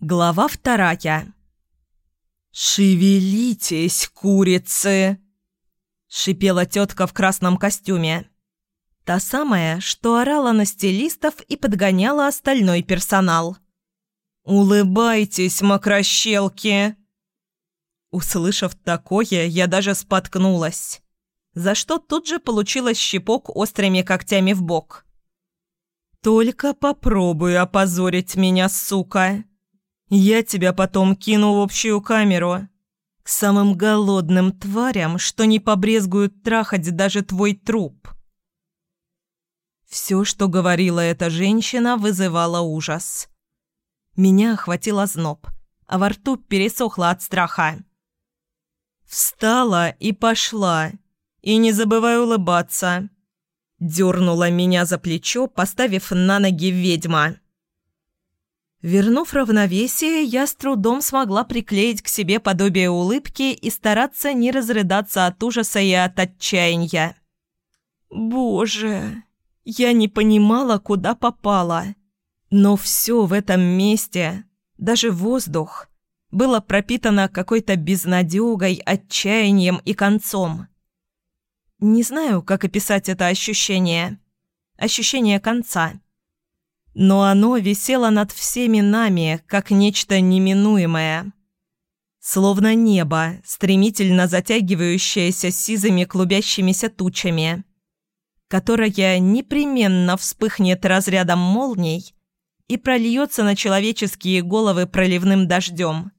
Глава вторая. «Шевелитесь, курицы!» — шипела тетка в красном костюме. Та самая, что орала на стилистов и подгоняла остальной персонал. «Улыбайтесь, мокрощелки!» Услышав такое, я даже споткнулась, за что тут же получила щепок острыми когтями в бок. «Только попробуй опозорить меня, сука!» Я тебя потом кину в общую камеру. К самым голодным тварям, что не побрезгуют трахать даже твой труп. Все, что говорила эта женщина, вызывало ужас. Меня охватил озноб, а во рту пересохло от страха. Встала и пошла. И не забывай улыбаться. Дернула меня за плечо, поставив на ноги ведьма. Вернув равновесие, я с трудом смогла приклеить к себе подобие улыбки и стараться не разрыдаться от ужаса и от отчаяния. Боже, я не понимала, куда попала. Но все в этом месте, даже воздух, было пропитано какой-то безнадегой, отчаянием и концом. Не знаю, как описать это ощущение. Ощущение конца но оно висело над всеми нами, как нечто неминуемое. Словно небо, стремительно затягивающееся сизыми клубящимися тучами, которое непременно вспыхнет разрядом молний и прольется на человеческие головы проливным дождем.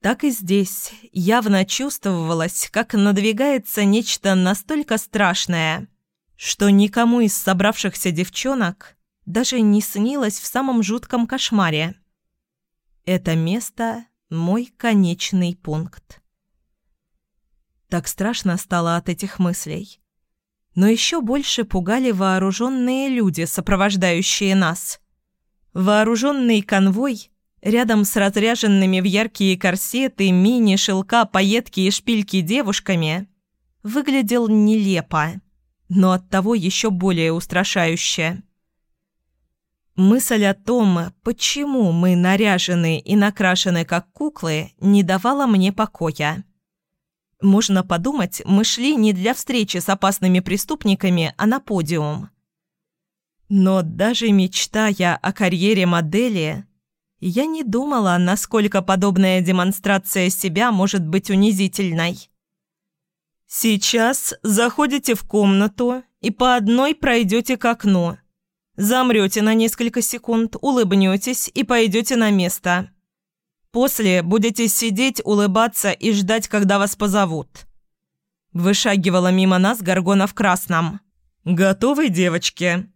Так и здесь явно чувствовалось, как надвигается нечто настолько страшное, что никому из собравшихся девчонок – даже не снилось в самом жутком кошмаре. Это место – мой конечный пункт. Так страшно стало от этих мыслей. Но еще больше пугали вооруженные люди, сопровождающие нас. Вооруженный конвой рядом с разряженными в яркие корсеты, мини, шелка, пайетки и шпильки девушками выглядел нелепо, но оттого еще более устрашающе. Мысль о том, почему мы наряжены и накрашены как куклы, не давала мне покоя. Можно подумать, мы шли не для встречи с опасными преступниками, а на подиум. Но даже мечтая о карьере модели, я не думала, насколько подобная демонстрация себя может быть унизительной. «Сейчас заходите в комнату и по одной пройдете к окну», Замрете на несколько секунд, улыбнетесь и пойдете на место. После будете сидеть, улыбаться и ждать, когда вас позовут. Вышагивала мимо нас Горгона в красном. «Готовы, девочки?»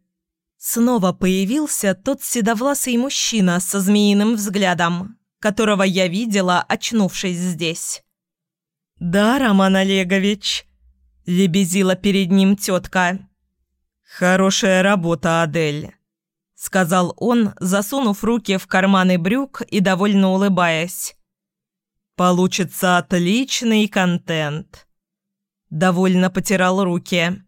Снова появился тот седовласый мужчина со змеиным взглядом, которого я видела, очнувшись здесь. «Да, Роман Олегович», – лебезила перед ним тетка. «Хорошая работа, Адель», — сказал он, засунув руки в карманы брюк и довольно улыбаясь. «Получится отличный контент». Довольно потирал руки.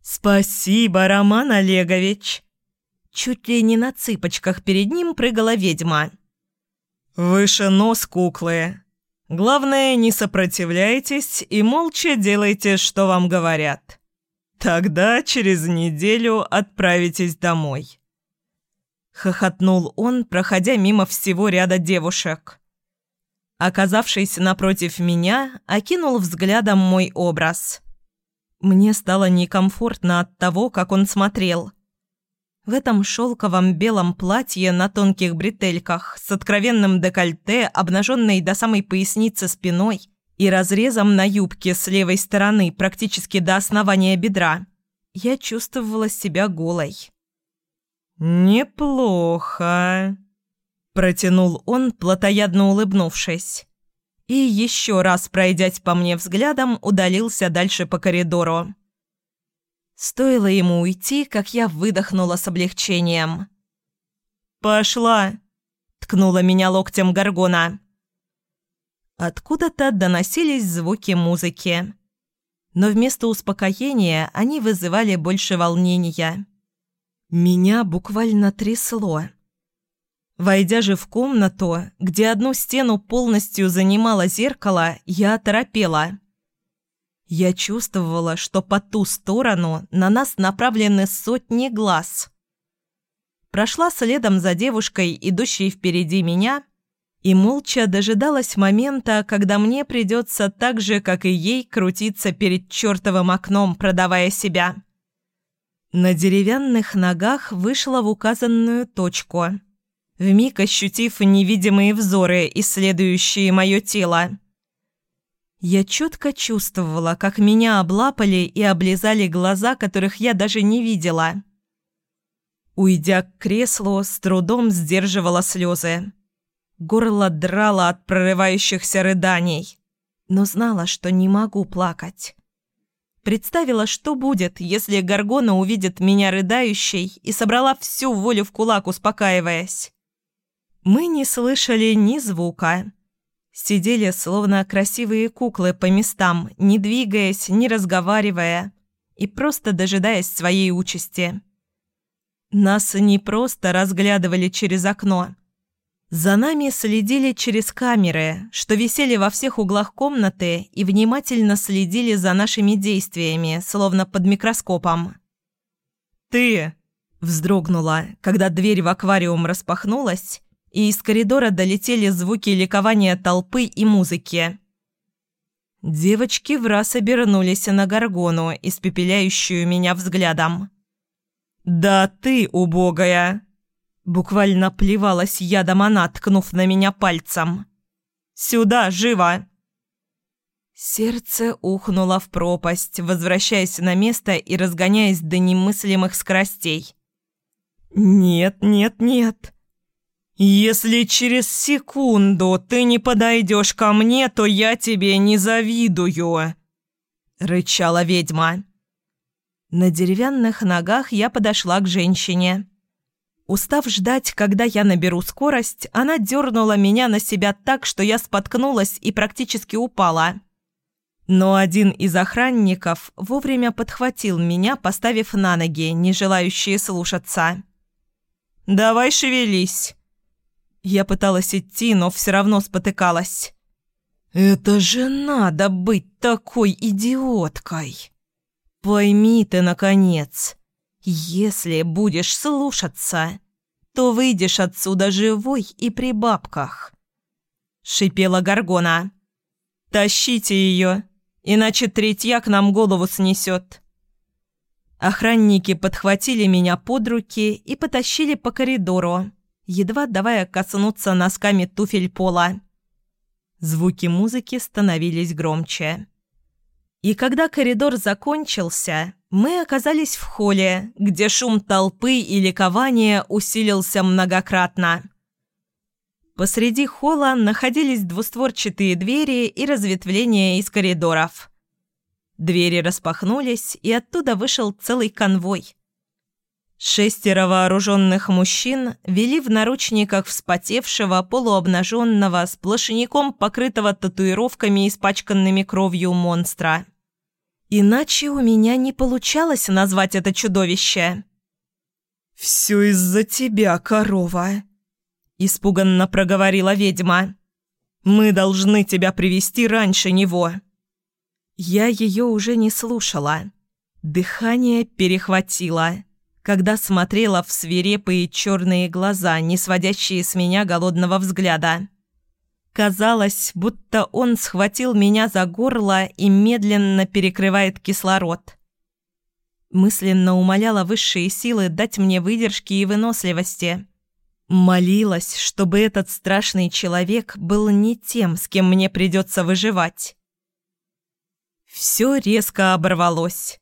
«Спасибо, Роман Олегович!» Чуть ли не на цыпочках перед ним прыгала ведьма. «Выше нос, куклы. Главное, не сопротивляйтесь и молча делайте, что вам говорят». «Тогда через неделю отправитесь домой». Хохотнул он, проходя мимо всего ряда девушек. Оказавшись напротив меня, окинул взглядом мой образ. Мне стало некомфортно от того, как он смотрел. В этом шелковом белом платье на тонких бретельках, с откровенным декольте, обнаженной до самой поясницы спиной – и разрезом на юбке с левой стороны практически до основания бедра, я чувствовала себя голой. «Неплохо», – протянул он, плотоядно улыбнувшись. И еще раз, пройдясь по мне взглядом, удалился дальше по коридору. Стоило ему уйти, как я выдохнула с облегчением. «Пошла!» – ткнула меня локтем Гаргона. Откуда-то доносились звуки музыки. Но вместо успокоения они вызывали больше волнения. Меня буквально трясло. Войдя же в комнату, где одну стену полностью занимало зеркало, я оторопела. Я чувствовала, что по ту сторону на нас направлены сотни глаз. Прошла следом за девушкой, идущей впереди меня, и молча дожидалась момента, когда мне придется так же, как и ей, крутиться перед чертовым окном, продавая себя. На деревянных ногах вышла в указанную точку, вмиг ощутив невидимые взоры, исследующие мое тело. Я четко чувствовала, как меня облапали и облизали глаза, которых я даже не видела. Уйдя к креслу, с трудом сдерживала слезы. Горло драло от прорывающихся рыданий, но знала, что не могу плакать. Представила, что будет, если Гаргона увидит меня рыдающей и собрала всю волю в кулак, успокаиваясь. Мы не слышали ни звука. Сидели, словно красивые куклы по местам, не двигаясь, не разговаривая и просто дожидаясь своей участи. Нас не просто разглядывали через окно – за нами следили через камеры, что висели во всех углах комнаты и внимательно следили за нашими действиями, словно под микроскопом. «Ты!» – вздрогнула, когда дверь в аквариум распахнулась, и из коридора долетели звуки ликования толпы и музыки. Девочки в раз обернулись на Гаргону, испепеляющую меня взглядом. «Да ты, убогая!» Буквально плевалась ядом она, ткнув на меня пальцем. «Сюда, живо!» Сердце ухнуло в пропасть, возвращаясь на место и разгоняясь до немыслимых скоростей. «Нет, нет, нет!» «Если через секунду ты не подойдешь ко мне, то я тебе не завидую!» — рычала ведьма. На деревянных ногах я подошла к женщине. Устав ждать, когда я наберу скорость, она дернула меня на себя так, что я споткнулась и практически упала. Но один из охранников вовремя подхватил меня, поставив на ноги, не желающие слушаться. «Давай шевелись!» Я пыталась идти, но все равно спотыкалась. «Это же надо быть такой идиоткой!» «Пойми ты, наконец!» «Если будешь слушаться, то выйдешь отсюда живой и при бабках», — шипела Гаргона. «Тащите ее, иначе третья к нам голову снесет». Охранники подхватили меня под руки и потащили по коридору, едва давая коснуться носками туфель пола. Звуки музыки становились громче. И когда коридор закончился, мы оказались в холле, где шум толпы и ликования усилился многократно. Посреди холла находились двустворчатые двери и разветвления из коридоров. Двери распахнулись, и оттуда вышел целый конвой. Шестеро вооруженных мужчин вели в наручниках вспотевшего, полуобнаженного, сплошняком покрытого татуировками, испачканными кровью монстра. Иначе у меня не получалось назвать это чудовище. «Все из-за тебя, корова», — испуганно проговорила ведьма. «Мы должны тебя привести раньше него». Я ее уже не слушала. Дыхание перехватило, когда смотрела в свирепые черные глаза, не сводящие с меня голодного взгляда. Казалось, будто он схватил меня за горло и медленно перекрывает кислород. Мысленно умоляла высшие силы дать мне выдержки и выносливости. Молилась, чтобы этот страшный человек был не тем, с кем мне придется выживать. Все резко оборвалось.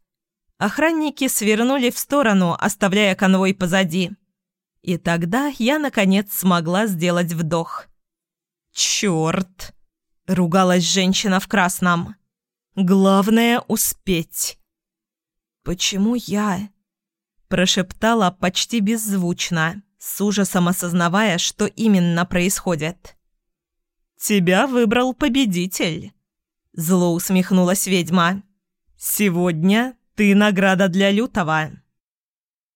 Охранники свернули в сторону, оставляя конвой позади. И тогда я, наконец, смогла сделать вдох. «Черт!» — ругалась женщина в красном. «Главное — успеть». «Почему я?» — прошептала почти беззвучно, с ужасом осознавая, что именно происходит. «Тебя выбрал победитель», — зло усмехнулась ведьма. «Сегодня ты награда для лютого».